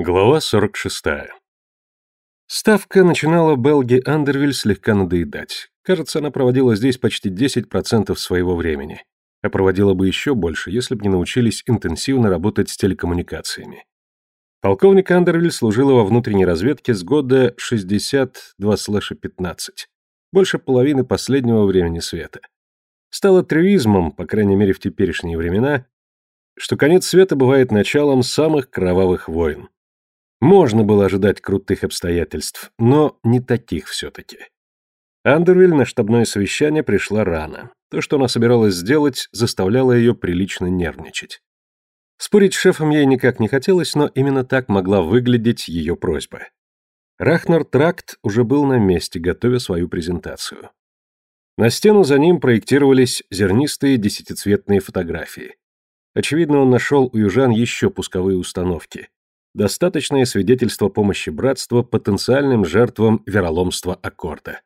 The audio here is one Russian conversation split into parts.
Глава 46. Ставка начинала Белги Андервиль слегка надоедать. Кажется, она проводила здесь почти 10% своего времени. А проводила бы еще больше, если бы не научились интенсивно работать с телекоммуникациями. Полковник Андервиль служила во внутренней разведке с года 62-15. Больше половины последнего времени света. Стало трюизмом, по крайней мере в теперешние времена, что конец света бывает началом самых кровавых войн. Можно было ожидать крутых обстоятельств, но не таких все-таки. Андервиль на штабное совещание пришла рано. То, что она собиралась сделать, заставляло ее прилично нервничать. Спорить с шефом ей никак не хотелось, но именно так могла выглядеть ее просьба. Рахнер Тракт уже был на месте, готовя свою презентацию. На стену за ним проектировались зернистые десятицветные фотографии. Очевидно, он нашел у южан еще пусковые установки, достаточное свидетельство помощи братства потенциальным жертвам вероломства аккорда.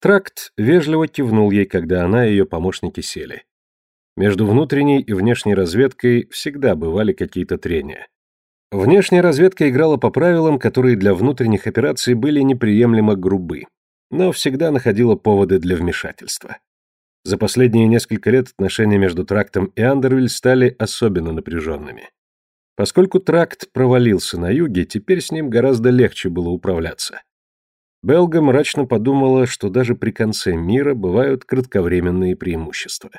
Тракт вежливо кивнул ей, когда она и ее помощники сели. Между внутренней и внешней разведкой всегда бывали какие-то трения. Внешняя разведка играла по правилам, которые для внутренних операций были неприемлемо грубы, но всегда находила поводы для вмешательства. За последние несколько лет отношения между Трактом и Андервиль стали особенно напряженными. Поскольку тракт провалился на юге, теперь с ним гораздо легче было управляться. Белга мрачно подумала, что даже при конце мира бывают кратковременные преимущества.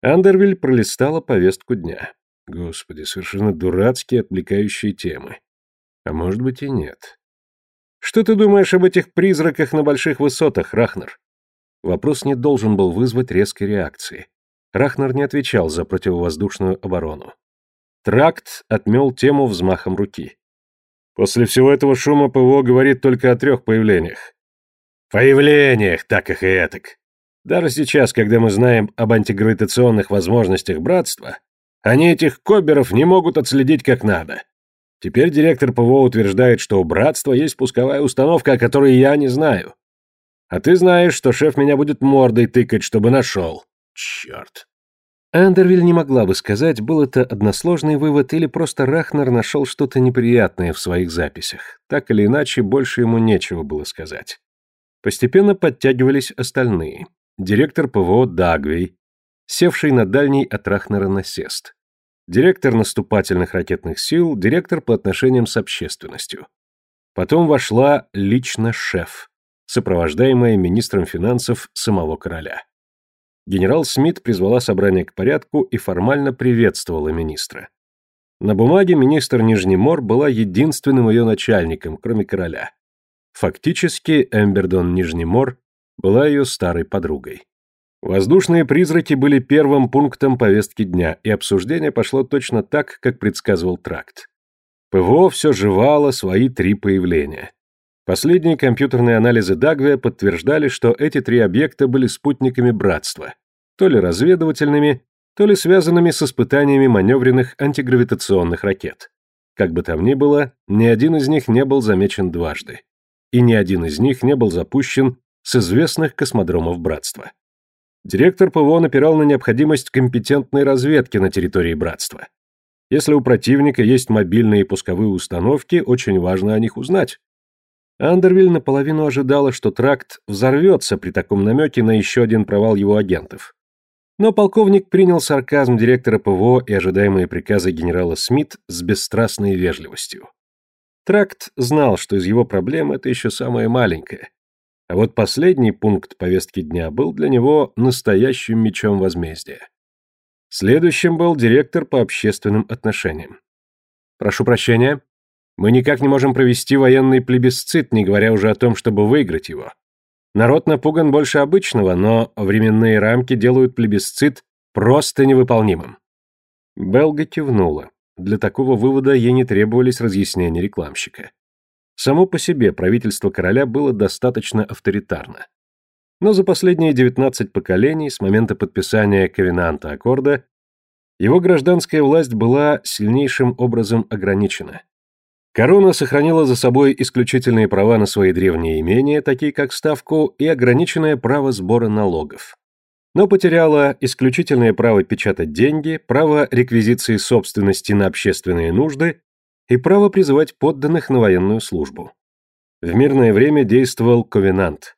Андервиль пролистала повестку дня. Господи, совершенно дурацкие отвлекающие темы. А может быть и нет. Что ты думаешь об этих призраках на больших высотах, Рахнер? Вопрос не должен был вызвать резкой реакции. Рахнер не отвечал за противовоздушную оборону. Тракт отмел тему взмахом руки. После всего этого шума ПВО говорит только о трех появлениях. Появлениях, так их и этак. Даже сейчас, когда мы знаем об антигравитационных возможностях братства, они этих коберов не могут отследить как надо. Теперь директор ПВО утверждает, что у братства есть пусковая установка, о которой я не знаю. А ты знаешь, что шеф меня будет мордой тыкать, чтобы нашел. Черт. Андервиль не могла бы сказать, был это односложный вывод или просто Рахнер нашел что-то неприятное в своих записях. Так или иначе, больше ему нечего было сказать. Постепенно подтягивались остальные. Директор ПВО Дагвей, севший на дальний от Рахнера насест. Директор наступательных ракетных сил, директор по отношениям с общественностью. Потом вошла лично шеф, сопровождаемая министром финансов самого короля. Генерал Смит призвала собрание к порядку и формально приветствовала министра. На бумаге министр Нижнемор была единственным ее начальником, кроме короля. Фактически Эмбердон Нижнемор была ее старой подругой. Воздушные призраки были первым пунктом повестки дня, и обсуждение пошло точно так, как предсказывал тракт. ПВО все жевало свои три появления. Последние компьютерные анализы Дагвия подтверждали, что эти три объекта были спутниками братства, то ли разведывательными, то ли связанными с испытаниями маневренных антигравитационных ракет. Как бы там ни было, ни один из них не был замечен дважды. И ни один из них не был запущен с известных космодромов братства. Директор ПВО напирал на необходимость компетентной разведки на территории братства. Если у противника есть мобильные пусковые установки, очень важно о них узнать. Андервиль наполовину ожидала, что тракт взорвется при таком намеке на еще один провал его агентов. Но полковник принял сарказм директора ПВО и ожидаемые приказы генерала Смит с бесстрастной вежливостью. Тракт знал, что из его проблем это еще самое маленькое. А вот последний пункт повестки дня был для него настоящим мечом возмездия. Следующим был директор по общественным отношениям. «Прошу прощения», мы никак не можем провести военный плебисцит, не говоря уже о том, чтобы выиграть его. Народ напуган больше обычного, но временные рамки делают плебисцит просто невыполнимым. Белга кивнула. Для такого вывода ей не требовались разъяснения рекламщика. Само по себе правительство короля было достаточно авторитарно. Но за последние 19 поколений, с момента подписания Ковенанта Аккорда, его гражданская власть была сильнейшим образом ограничена. Корона сохранила за собой исключительные права на свои древние имения, такие как ставку, и ограниченное право сбора налогов. Но потеряла исключительное право печатать деньги, право реквизиции собственности на общественные нужды и право призывать подданных на военную службу. В мирное время действовал ковенант.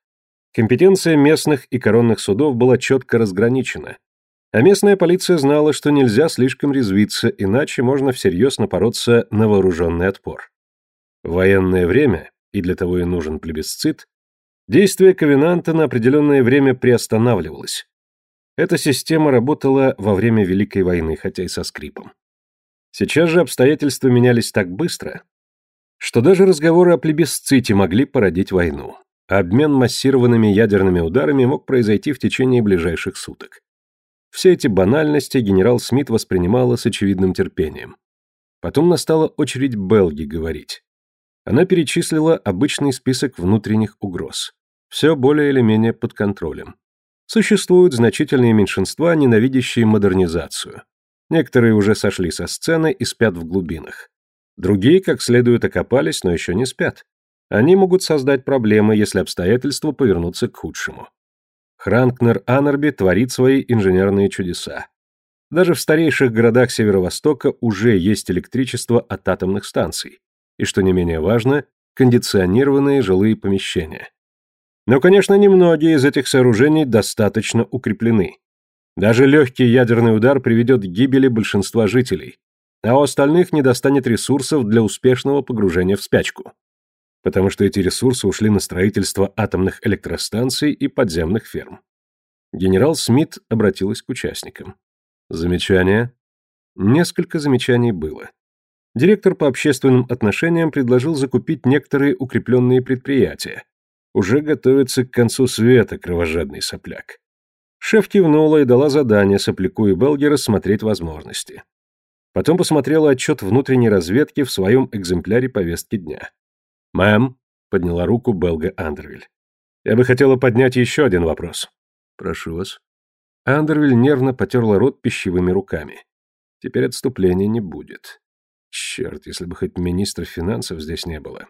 Компетенция местных и коронных судов была четко разграничена, а местная полиция знала, что нельзя слишком резвиться, иначе можно всерьез напороться на вооруженный отпор. В военное время, и для того и нужен плебисцит, действие ковенанта на определенное время приостанавливалось. Эта система работала во время Великой войны, хотя и со скрипом. Сейчас же обстоятельства менялись так быстро, что даже разговоры о плебисците могли породить войну. Обмен массированными ядерными ударами мог произойти в течение ближайших суток. Все эти банальности генерал Смит воспринимала с очевидным терпением. Потом настала очередь Белги говорить. Она перечислила обычный список внутренних угроз. Все более или менее под контролем. Существуют значительные меньшинства, ненавидящие модернизацию. Некоторые уже сошли со сцены и спят в глубинах. Другие, как следует, окопались, но еще не спят. Они могут создать проблемы, если обстоятельства повернутся к худшему. Хранкнер Анарби творит свои инженерные чудеса. Даже в старейших городах Северо-Востока уже есть электричество от атомных станций. И, что не менее важно, кондиционированные жилые помещения. Но, конечно, немногие из этих сооружений достаточно укреплены. Даже легкий ядерный удар приведет к гибели большинства жителей, а у остальных не достанет ресурсов для успешного погружения в спячку потому что эти ресурсы ушли на строительство атомных электростанций и подземных ферм. Генерал Смит обратилась к участникам. Замечания? Несколько замечаний было. Директор по общественным отношениям предложил закупить некоторые укрепленные предприятия. Уже готовится к концу света кровожадный сопляк. Шеф кивнула и дала задание сопляку и Белге рассмотреть возможности. Потом посмотрела отчет внутренней разведки в своем экземпляре повестки дня. «Мэм», — подняла руку Белга Андервиль, — «я бы хотела поднять еще один вопрос». «Прошу вас». Андервиль нервно потерла рот пищевыми руками. «Теперь отступления не будет. Черт, если бы хоть министра финансов здесь не было».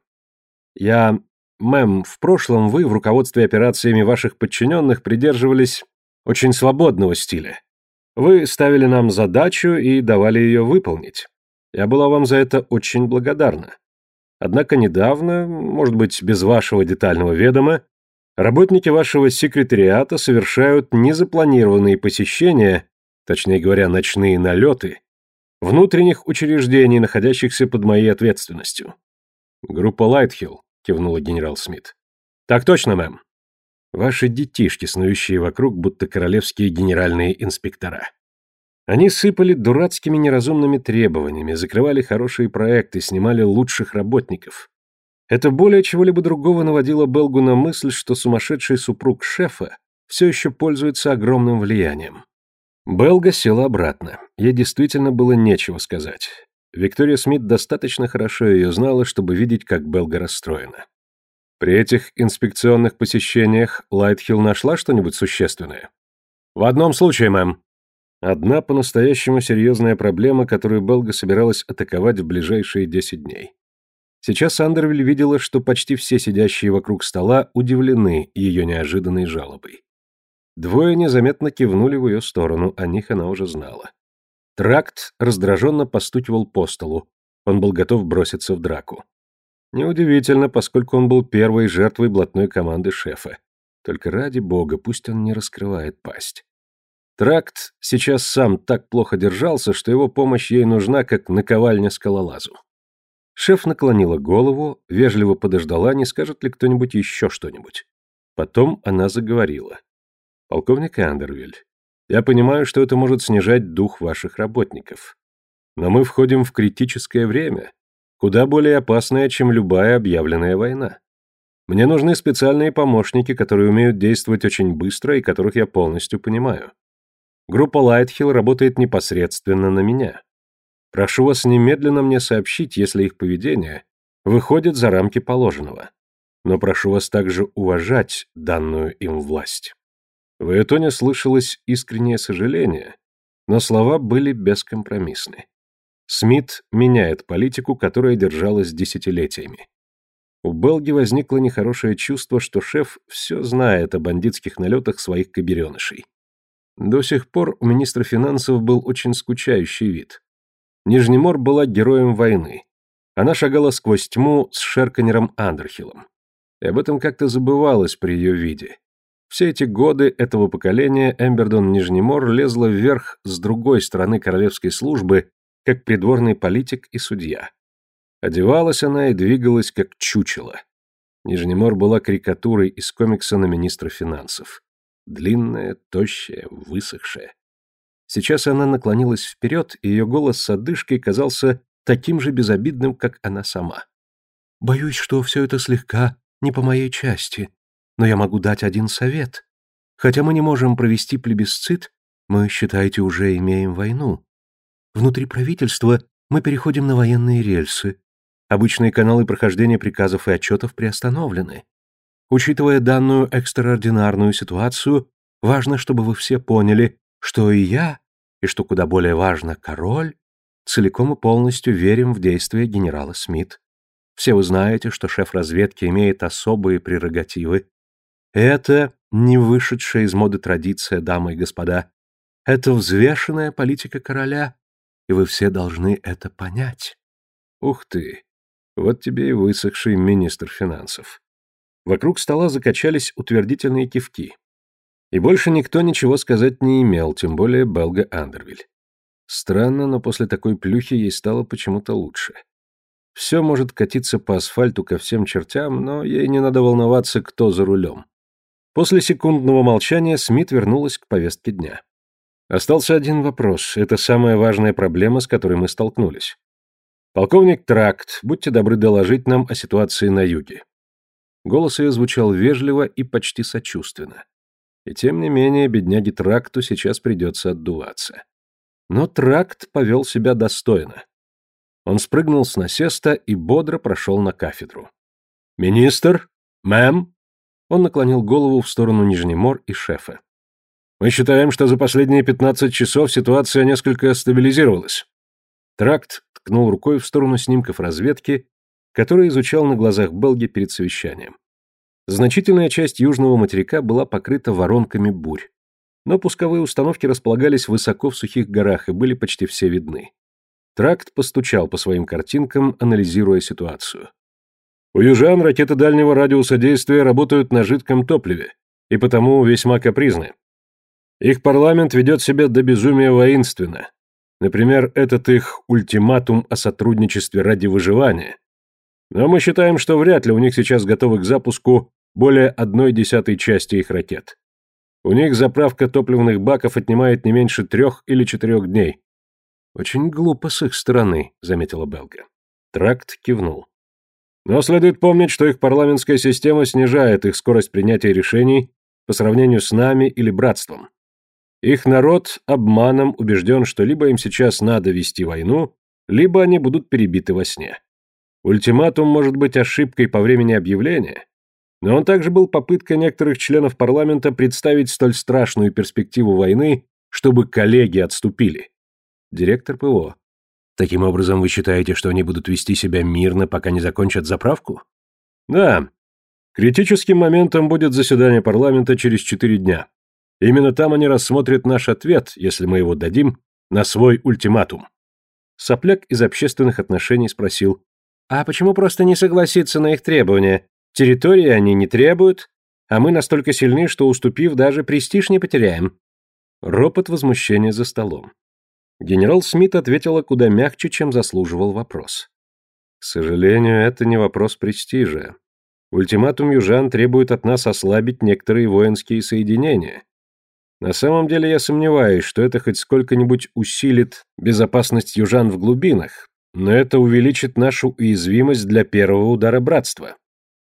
«Я... Мэм, в прошлом вы в руководстве операциями ваших подчиненных придерживались очень свободного стиля. Вы ставили нам задачу и давали ее выполнить. Я была вам за это очень благодарна. Однако недавно, может быть, без вашего детального ведома, работники вашего секретариата совершают незапланированные посещения, точнее говоря, ночные налеты, внутренних учреждений, находящихся под моей ответственностью. Группа Лайтхилл, кивнула генерал Смит. Так точно, мэм. Ваши детишки, снующие вокруг, будто королевские генеральные инспектора. Они сыпали дурацкими неразумными требованиями, закрывали хорошие проекты, снимали лучших работников. Это более чего-либо другого наводило Белгу на мысль, что сумасшедший супруг шефа все еще пользуется огромным влиянием. Белга села обратно. Ей действительно было нечего сказать. Виктория Смит достаточно хорошо ее знала, чтобы видеть, как Белга расстроена. При этих инспекционных посещениях Лайтхилл нашла что-нибудь существенное? «В одном случае, мэм», Одна по-настоящему серьезная проблема, которую Белга собиралась атаковать в ближайшие 10 дней. Сейчас Андервиль видела, что почти все сидящие вокруг стола удивлены ее неожиданной жалобой. Двое незаметно кивнули в ее сторону, о них она уже знала. Тракт раздраженно постукивал по столу, он был готов броситься в драку. Неудивительно, поскольку он был первой жертвой блатной команды шефа. Только ради бога, пусть он не раскрывает пасть. Тракт сейчас сам так плохо держался, что его помощь ей нужна, как наковальня скалолазу. Шеф наклонила голову, вежливо подождала, не скажет ли кто-нибудь еще что-нибудь. Потом она заговорила. «Полковник Андервиль, я понимаю, что это может снижать дух ваших работников. Но мы входим в критическое время, куда более опасное, чем любая объявленная война. Мне нужны специальные помощники, которые умеют действовать очень быстро и которых я полностью понимаю. Группа Лайтхилл работает непосредственно на меня. Прошу вас немедленно мне сообщить, если их поведение выходит за рамки положенного. Но прошу вас также уважать данную им власть. В ее слышалось искреннее сожаление, но слова были бескомпромиссны. Смит меняет политику, которая держалась десятилетиями. У Белги возникло нехорошее чувство, что шеф все знает о бандитских налетах своих коберенышей. До сих пор у министра финансов был очень скучающий вид. Нижнемор была героем войны. Она шагала сквозь тьму с Шерканером Андерхиллом. И об этом как-то забывалось при ее виде. Все эти годы этого поколения Эмбердон Нижнемор лезла вверх с другой стороны королевской службы, как придворный политик и судья. Одевалась она и двигалась как чучело. Нижнемор была карикатурой из комикса на министра финансов. Длинная, тощая, высохшая. Сейчас она наклонилась вперед, и ее голос с одышкой казался таким же безобидным, как она сама. «Боюсь, что все это слегка не по моей части, но я могу дать один совет. Хотя мы не можем провести плебисцит, мы, считаете, уже имеем войну. Внутри правительства мы переходим на военные рельсы. Обычные каналы прохождения приказов и отчетов приостановлены. Учитывая данную экстраординарную ситуацию, важно, чтобы вы все поняли, что и я, и что куда более важно, король, целиком и полностью верим в действия генерала Смит. Все вы знаете, что шеф разведки имеет особые прерогативы. Это не вышедшая из моды традиция, дамы и господа. Это взвешенная политика короля, и вы все должны это понять. Ух ты! Вот тебе и высохший министр финансов. Вокруг стола закачались утвердительные кивки. И больше никто ничего сказать не имел, тем более Белга Андервиль. Странно, но после такой плюхи ей стало почему-то лучше. Все может катиться по асфальту ко всем чертям, но ей не надо волноваться, кто за рулем. После секундного молчания Смит вернулась к повестке дня. Остался один вопрос. Это самая важная проблема, с которой мы столкнулись. Полковник Тракт, будьте добры доложить нам о ситуации на юге. Голос ее звучал вежливо и почти сочувственно. И тем не менее, бедняге Тракту сейчас придется отдуваться. Но Тракт повел себя достойно. Он спрыгнул с насеста и бодро прошел на кафедру. «Министр? Мэм?» Он наклонил голову в сторону Нижнемор и шефа. «Мы считаем, что за последние 15 часов ситуация несколько стабилизировалась». Тракт ткнул рукой в сторону снимков разведки, которые изучал на глазах Белги перед совещанием. Значительная часть южного материка была покрыта воронками бурь, но пусковые установки располагались высоко в сухих горах и были почти все видны. Тракт постучал по своим картинкам, анализируя ситуацию. У южан ракеты дальнего радиуса действия работают на жидком топливе, и потому весьма капризны. Их парламент ведет себя до безумия воинственно. Например, этот их ультиматум о сотрудничестве ради выживания. Но мы считаем, что вряд ли у них сейчас готовы к запуску более одной десятой части их ракет. У них заправка топливных баков отнимает не меньше трех или четырех дней. Очень глупо с их стороны, заметила Белга. Тракт кивнул. Но следует помнить, что их парламентская система снижает их скорость принятия решений по сравнению с нами или братством. Их народ обманом убежден, что либо им сейчас надо вести войну, либо они будут перебиты во сне. Ультиматум может быть ошибкой по времени объявления, но он также был попыткой некоторых членов парламента представить столь страшную перспективу войны, чтобы коллеги отступили. Директор ПО. Таким образом, вы считаете, что они будут вести себя мирно, пока не закончат заправку? Да. Критическим моментом будет заседание парламента через четыре дня. Именно там они рассмотрят наш ответ, если мы его дадим, на свой ультиматум. Сопляк из общественных отношений спросил, «А почему просто не согласиться на их требования? Территории они не требуют, а мы настолько сильны, что, уступив, даже престиж не потеряем». Ропот возмущения за столом. Генерал Смит ответила куда мягче, чем заслуживал вопрос. «К сожалению, это не вопрос престижа. Ультиматум южан требует от нас ослабить некоторые воинские соединения. На самом деле я сомневаюсь, что это хоть сколько-нибудь усилит безопасность южан в глубинах, но это увеличит нашу уязвимость для первого удара братства.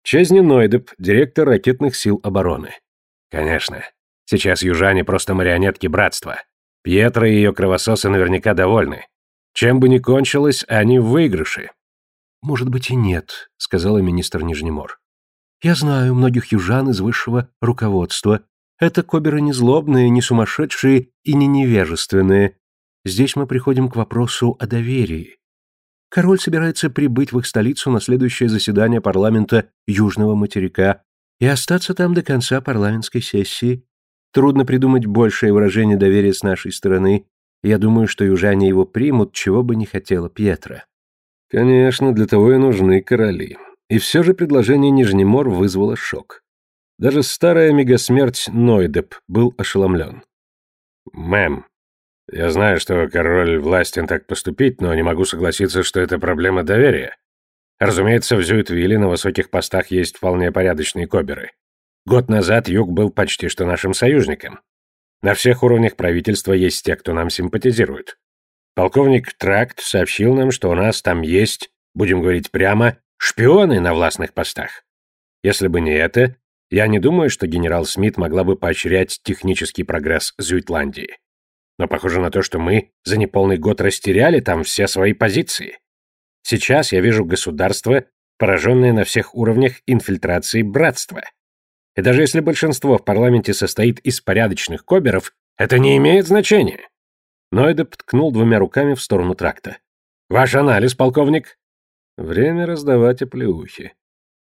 Чезни Нойдеп, директор ракетных сил обороны. Конечно. Сейчас южане просто марионетки братства. Пьетро и ее кровососы наверняка довольны. Чем бы ни кончилось, они в выигрыше. Может быть и нет, сказала министр Нижнемор. Я знаю многих южан из высшего руководства. Это коберы не злобные, не сумасшедшие и не невежественные. Здесь мы приходим к вопросу о доверии. Король собирается прибыть в их столицу на следующее заседание парламента Южного материка и остаться там до конца парламентской сессии. Трудно придумать большее выражение доверия с нашей стороны. Я думаю, что южане его примут, чего бы не хотела Пьетро. Конечно, для того и нужны короли. И все же предложение Нижнемор вызвало шок. Даже старая мегасмерть Нойдеп был ошеломлен. «Мэм, я знаю, что король властен так поступить, но не могу согласиться, что это проблема доверия. Разумеется, в Зюитвилле на высоких постах есть вполне порядочные коберы. Год назад Юг был почти что нашим союзником. На всех уровнях правительства есть те, кто нам симпатизирует. Полковник Тракт сообщил нам, что у нас там есть, будем говорить прямо, шпионы на властных постах. Если бы не это, я не думаю, что генерал Смит могла бы поощрять технический прогресс Зюитландии. Но похоже на то, что мы за неполный год растеряли там все свои позиции. Сейчас я вижу государство, пораженное на всех уровнях инфильтрацией братства. И даже если большинство в парламенте состоит из порядочных коберов, это не имеет значения. Нойдеп ткнул двумя руками в сторону тракта. «Ваш анализ, полковник?» Время раздавать оплеухи.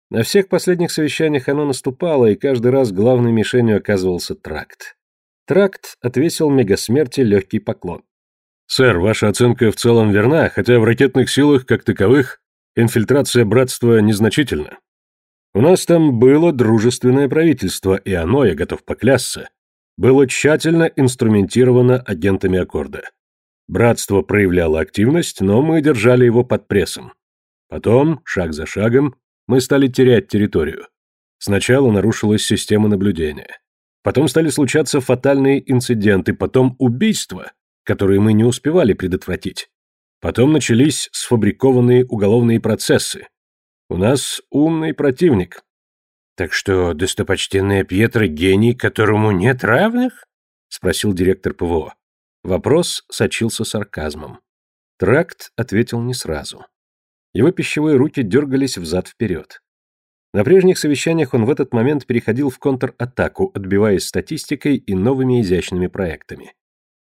На всех последних совещаниях оно наступало, и каждый раз главной мишенью оказывался тракт. Тракт отвесил мегасмерти легкий поклон. «Сэр, ваша оценка в целом верна, хотя в ракетных силах, как таковых, инфильтрация братства незначительна. У нас там было дружественное правительство, и оно, я готов поклясться, было тщательно инструментировано агентами Аккорда. Братство проявляло активность, но мы держали его под прессом. Потом, шаг за шагом, мы стали терять территорию. Сначала нарушилась система наблюдения. Потом стали случаться фатальные инциденты, потом убийства, которые мы не успевали предотвратить. Потом начались сфабрикованные уголовные процессы, у нас умный противник. Так что достопочтенная Пьетро гений, которому нет равных? Спросил директор ПВО. Вопрос сочился сарказмом. Тракт ответил не сразу. Его пищевые руки дергались взад-вперед. На прежних совещаниях он в этот момент переходил в контратаку, отбиваясь статистикой и новыми изящными проектами.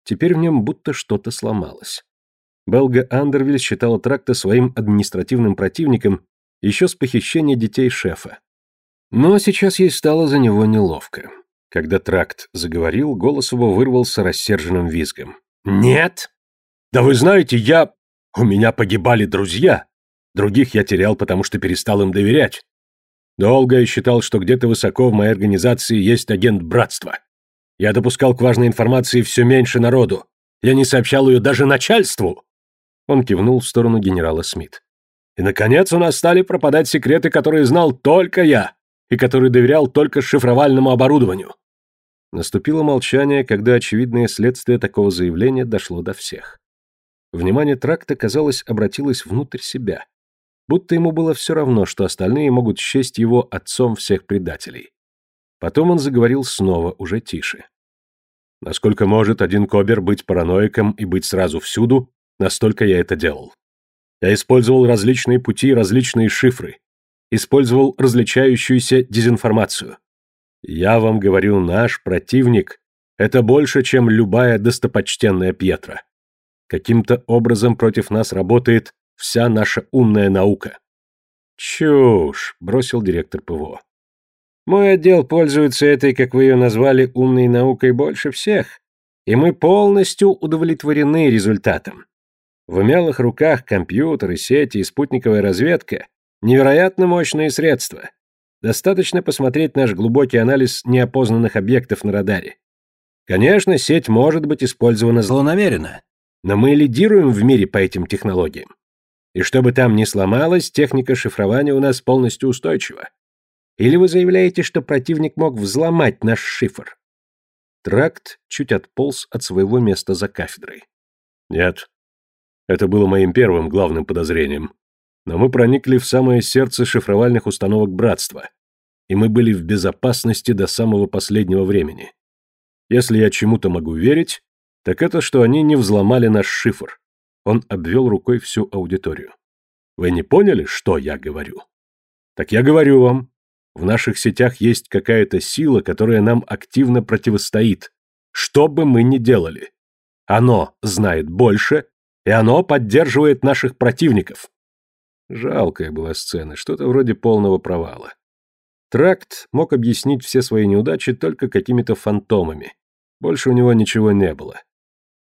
Теперь в нем будто что-то сломалось. Белга Андервиль считала Тракта своим административным противником еще с похищения детей шефа. Но сейчас ей стало за него неловко. Когда тракт заговорил, голос его вырвался рассерженным визгом. «Нет! Да вы знаете, я... У меня погибали друзья. Других я терял, потому что перестал им доверять. Долго я считал, что где-то высоко в моей организации есть агент братства. Я допускал к важной информации все меньше народу. Я не сообщал ее даже начальству!» Он кивнул в сторону генерала Смит. И, наконец, у нас стали пропадать секреты, которые знал только я, и которые доверял только шифровальному оборудованию. Наступило молчание, когда очевидное следствие такого заявления дошло до всех. Внимание тракта, казалось, обратилось внутрь себя. Будто ему было все равно, что остальные могут счесть его отцом всех предателей. Потом он заговорил снова, уже тише. Насколько может один Кобер быть параноиком и быть сразу всюду, настолько я это делал. Я использовал различные пути, различные шифры. Использовал различающуюся дезинформацию. Я вам говорю, наш противник — это больше, чем любая достопочтенная Пьетра. Каким-то образом против нас работает вся наша умная наука. Чушь, бросил директор ПВО. Мой отдел пользуется этой, как вы ее назвали, умной наукой больше всех, и мы полностью удовлетворены результатом. В умелых руках компьютеры, сети и спутниковая разведка – невероятно мощные средства. Достаточно посмотреть наш глубокий анализ неопознанных объектов на радаре. Конечно, сеть может быть использована злонамеренно, но мы лидируем в мире по этим технологиям. И чтобы там не сломалось, техника шифрования у нас полностью устойчива. Или вы заявляете, что противник мог взломать наш шифр? Тракт чуть отполз от своего места за кафедрой. Нет, это было моим первым главным подозрением. Но мы проникли в самое сердце шифровальных установок братства, и мы были в безопасности до самого последнего времени. Если я чему-то могу верить, так это, что они не взломали наш шифр. Он обвел рукой всю аудиторию. Вы не поняли, что я говорю? Так я говорю вам, в наших сетях есть какая-то сила, которая нам активно противостоит. Что бы мы ни делали. Оно знает больше и оно поддерживает наших противников. Жалкая была сцена, что-то вроде полного провала. Тракт мог объяснить все свои неудачи только какими-то фантомами. Больше у него ничего не было.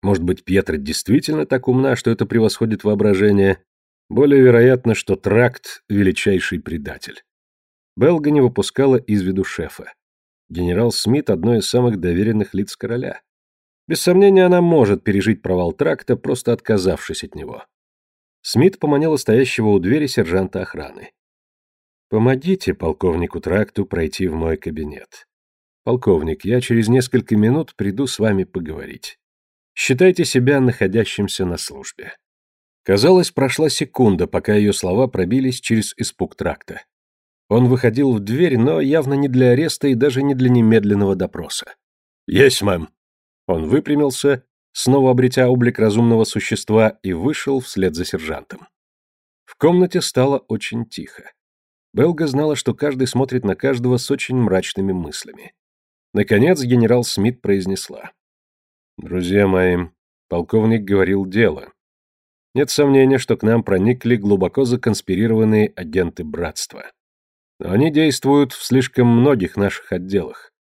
Может быть, Пьетро действительно так умна, что это превосходит воображение, Более вероятно, что тракт — величайший предатель. Белга не выпускала из виду шефа. Генерал Смит — одно из самых доверенных лиц короля. Без сомнения, она может пережить провал тракта, просто отказавшись от него. Смит поманила стоящего у двери сержанта охраны. «Помогите полковнику Тракту пройти в мой кабинет. Полковник, я через несколько минут приду с вами поговорить. Считайте себя находящимся на службе». Казалось, прошла секунда, пока ее слова пробились через испуг Тракта. Он выходил в дверь, но явно не для ареста и даже не для немедленного допроса. «Есть, мэм!» Он выпрямился, снова обретя облик разумного существа, и вышел вслед за сержантом. В комнате стало очень тихо. Белга знала, что каждый смотрит на каждого с очень мрачными мыслями. Наконец генерал Смит произнесла. «Друзья мои, полковник говорил дело. Нет сомнения, что к нам проникли глубоко законспирированные агенты братства. Но они действуют в слишком многих наших отделах.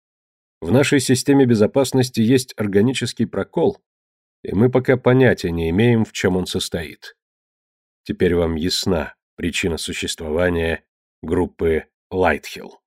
В нашей системе безопасности есть органический прокол, и мы пока понятия не имеем, в чем он состоит. Теперь вам ясна причина существования группы Лайтхилл.